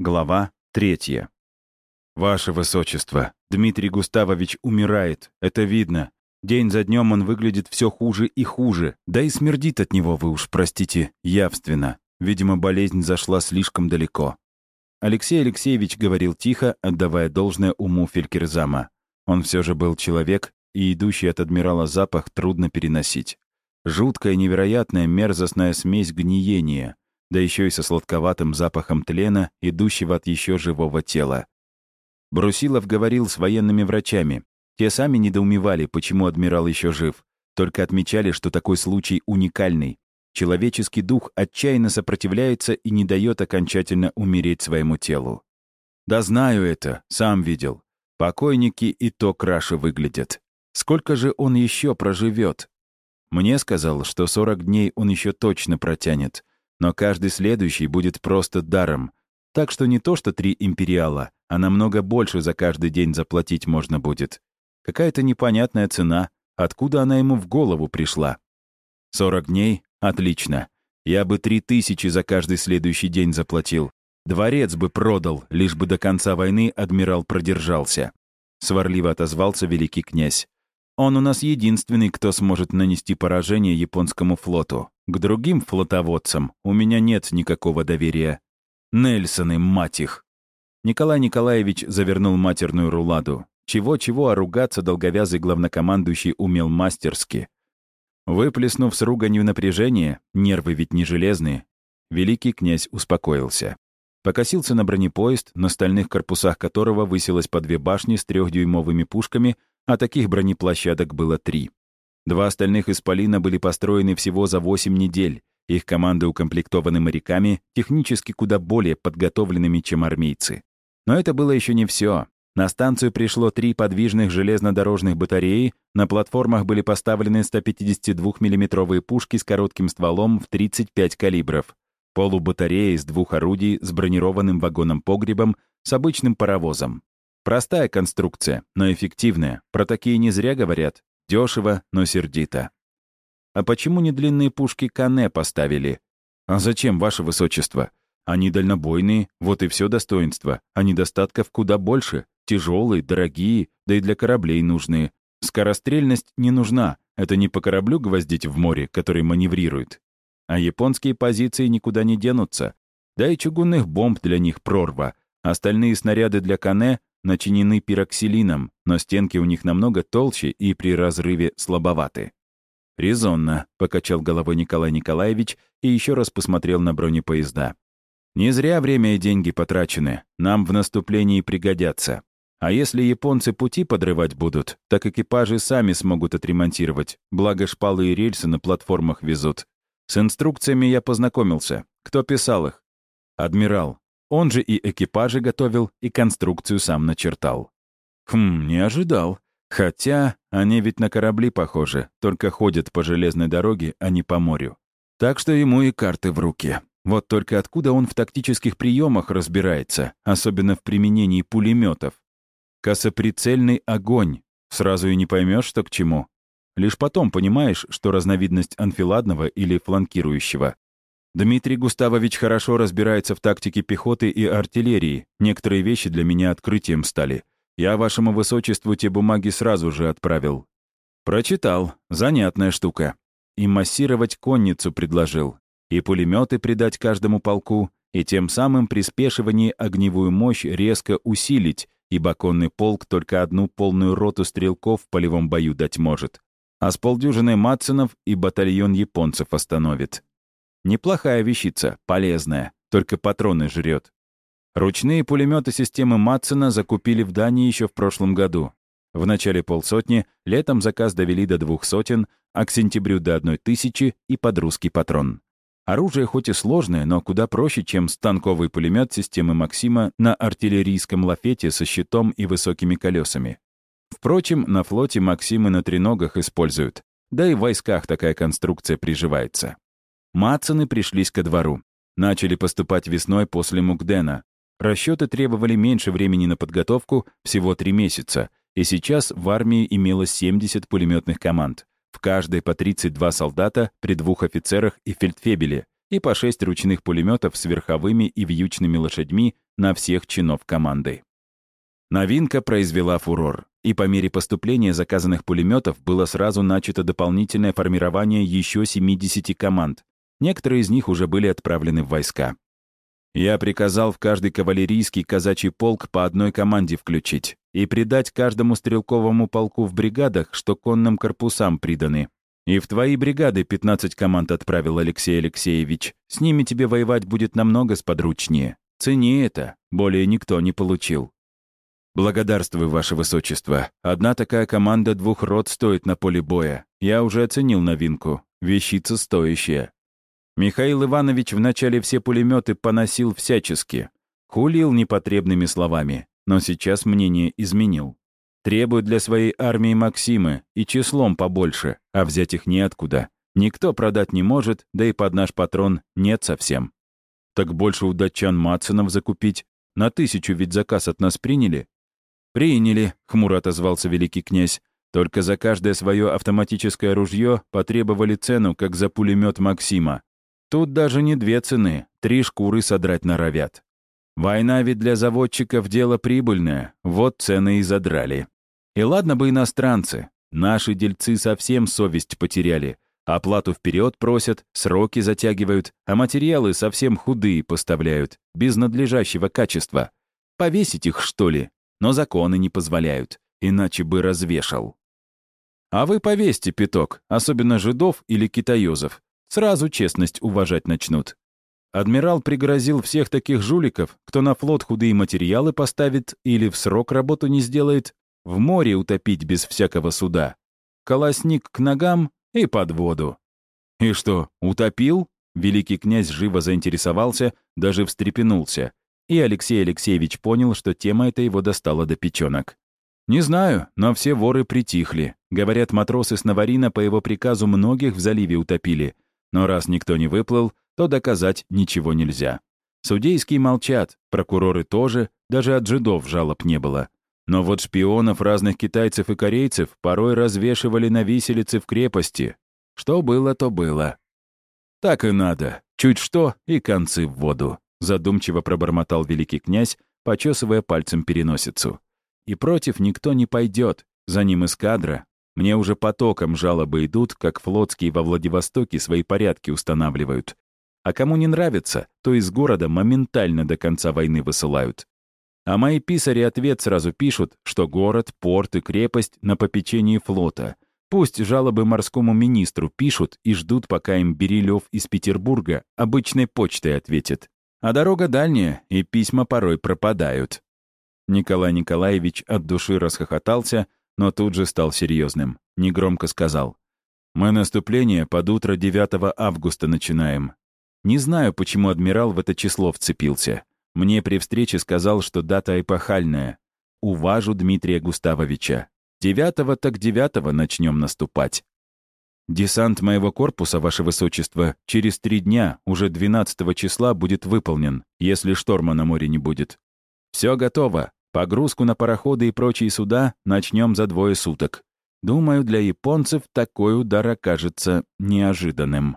Глава третья. «Ваше Высочество, Дмитрий Густавович умирает, это видно. День за днем он выглядит все хуже и хуже, да и смердит от него, вы уж простите, явственно. Видимо, болезнь зашла слишком далеко». Алексей Алексеевич говорил тихо, отдавая должное уму Фелькерзама. Он все же был человек, и идущий от адмирала запах трудно переносить. Жуткая, невероятная, мерзостная смесь гниения — да еще и со сладковатым запахом тлена, идущего от еще живого тела. Брусилов говорил с военными врачами. Те сами недоумевали, почему адмирал еще жив, только отмечали, что такой случай уникальный. Человеческий дух отчаянно сопротивляется и не дает окончательно умереть своему телу. «Да знаю это, сам видел. Покойники и то краше выглядят. Сколько же он еще проживет? Мне сказал, что 40 дней он еще точно протянет, но каждый следующий будет просто даром. Так что не то, что три империала, а намного больше за каждый день заплатить можно будет. Какая-то непонятная цена. Откуда она ему в голову пришла? 40 дней? Отлично. Я бы три тысячи за каждый следующий день заплатил. Дворец бы продал, лишь бы до конца войны адмирал продержался. Сварливо отозвался великий князь. Он у нас единственный, кто сможет нанести поражение японскому флоту. К другим флотоводцам у меня нет никакого доверия. Нельсоны, мать их!» Николай Николаевич завернул матерную руладу. Чего-чего, а ругаться долговязый главнокомандующий умел мастерски. Выплеснув с руганью напряжение, нервы ведь не железные, великий князь успокоился. Покосился на бронепоезд, на стальных корпусах которого высилось по две башни с трехдюймовыми пушками, а таких бронеплощадок было три. Два остальных «Исполина» были построены всего за 8 недель. Их команды укомплектованы моряками, технически куда более подготовленными, чем армейцы. Но это было еще не все. На станцию пришло три подвижных железнодорожных батареи, на платформах были поставлены 152 миллиметровые пушки с коротким стволом в 35 калибров, полубатарея из двух орудий с бронированным вагоном-погребом с обычным паровозом. Простая конструкция, но эффективная. Про такие не зря говорят. Дешево, но сердито. А почему не длинные пушки Кане поставили? А зачем, ваше высочество? Они дальнобойные, вот и все достоинство, а недостатков куда больше. Тяжелые, дорогие, да и для кораблей нужные. Скорострельность не нужна, это не по кораблю гвоздить в море, который маневрирует. А японские позиции никуда не денутся. Да и чугунных бомб для них прорва. Остальные снаряды для Кане начинены пироксилином, но стенки у них намного толще и при разрыве слабоваты. «Резонно», — покачал головой Николай Николаевич и еще раз посмотрел на бронепоезда. «Не зря время и деньги потрачены. Нам в наступлении пригодятся. А если японцы пути подрывать будут, так экипажи сами смогут отремонтировать, благо шпалы и рельсы на платформах везут. С инструкциями я познакомился. Кто писал их? Адмирал. Он же и экипажи готовил, и конструкцию сам начертал. Хм, не ожидал. Хотя они ведь на корабли похожи, только ходят по железной дороге, а не по морю. Так что ему и карты в руки. Вот только откуда он в тактических приемах разбирается, особенно в применении пулеметов? Косоприцельный огонь. Сразу и не поймешь, что к чему. Лишь потом понимаешь, что разновидность анфиладного или фланкирующего. Дмитрий Густавович хорошо разбирается в тактике пехоты и артиллерии. Некоторые вещи для меня открытием стали. Я вашему высочеству те бумаги сразу же отправил. Прочитал. Занятная штука. И массировать конницу предложил. И пулеметы придать каждому полку, и тем самым при спешивании огневую мощь резко усилить, ибо конный полк только одну полную роту стрелков в полевом бою дать может. А с полдюжины Матсонов и батальон японцев остановит. Неплохая вещица, полезная, только патроны жрет. Ручные пулеметы системы Матсона закупили в Дании еще в прошлом году. В начале полсотни, летом заказ довели до двух сотен, а к сентябрю до одной тысячи и под русский патрон. Оружие хоть и сложное, но куда проще, чем станковый пулемет системы Максима на артиллерийском лафете со щитом и высокими колесами. Впрочем, на флоте Максимы на треногах используют, да и в войсках такая конструкция приживается. Матсоны пришлись ко двору. Начали поступать весной после Мукдена. Расчеты требовали меньше времени на подготовку, всего три месяца, и сейчас в армии имелось 70 пулеметных команд, в каждой по 32 солдата при двух офицерах и фельдфебеле, и по шесть ручных пулеметов с верховыми и вьючными лошадьми на всех чинов команды. Новинка произвела фурор, и по мере поступления заказанных пулеметов было сразу начато дополнительное формирование еще 70 команд. Некоторые из них уже были отправлены в войска. Я приказал в каждый кавалерийский казачий полк по одной команде включить и придать каждому стрелковому полку в бригадах, что конным корпусам приданы. И в твои бригады 15 команд отправил Алексей Алексеевич. С ними тебе воевать будет намного сподручнее. Цени это, более никто не получил. «Благодарствую, Ваше Высочество. Одна такая команда двух рот стоит на поле боя. Я уже оценил новинку. Вещица стоящая». Михаил Иванович вначале все пулеметы поносил всячески. Хулил непотребными словами, но сейчас мнение изменил. Требует для своей армии Максимы и числом побольше, а взять их неоткуда. Никто продать не может, да и под наш патрон нет совсем. Так больше у датчан Матсонов закупить. На тысячу ведь заказ от нас приняли, «Приняли», — хмуро отозвался великий князь. «Только за каждое свое автоматическое ружье потребовали цену, как за пулемет Максима. Тут даже не две цены, три шкуры содрать норовят. Война ведь для заводчиков дело прибыльное, вот цены и задрали. И ладно бы иностранцы, наши дельцы совсем совесть потеряли. Оплату вперед просят, сроки затягивают, а материалы совсем худые поставляют, без надлежащего качества. Повесить их, что ли? но законы не позволяют, иначе бы развешал. А вы повесьте пяток, особенно жидов или китаёзов. Сразу честность уважать начнут. Адмирал пригрозил всех таких жуликов, кто на флот худые материалы поставит или в срок работу не сделает, в море утопить без всякого суда. Колосник к ногам и под воду. И что, утопил? Великий князь живо заинтересовался, даже встрепенулся. И Алексей Алексеевич понял, что тема эта его достала до печенок. «Не знаю, но все воры притихли. Говорят, матросы с Наварина по его приказу многих в заливе утопили. Но раз никто не выплыл, то доказать ничего нельзя. Судейские молчат, прокуроры тоже, даже от жидов жалоб не было. Но вот шпионов разных китайцев и корейцев порой развешивали на виселице в крепости. Что было, то было. Так и надо. Чуть что, и концы в воду задумчиво пробормотал великий князь, почесывая пальцем переносицу. И против никто не пойдет, за ним эскадра. Мне уже потоком жалобы идут, как флотские во Владивостоке свои порядки устанавливают. А кому не нравится, то из города моментально до конца войны высылают. А мои писари ответ сразу пишут, что город, порт и крепость на попечении флота. Пусть жалобы морскому министру пишут и ждут, пока им Берилев из Петербурга обычной почтой ответит. А дорога дальняя, и письма порой пропадают. Николай Николаевич от души расхохотался, но тут же стал серьезным. Негромко сказал. «Мы наступление под утро 9 августа начинаем. Не знаю, почему адмирал в это число вцепился. Мне при встрече сказал, что дата эпохальная. Уважу Дмитрия Густавовича. Девятого так девятого начнем наступать. Десант моего корпуса, Ваше Высочество, через три дня, уже 12 числа, будет выполнен, если шторма на море не будет. Все готово. Погрузку на пароходы и прочие суда начнем за двое суток. Думаю, для японцев такой удар окажется неожиданным.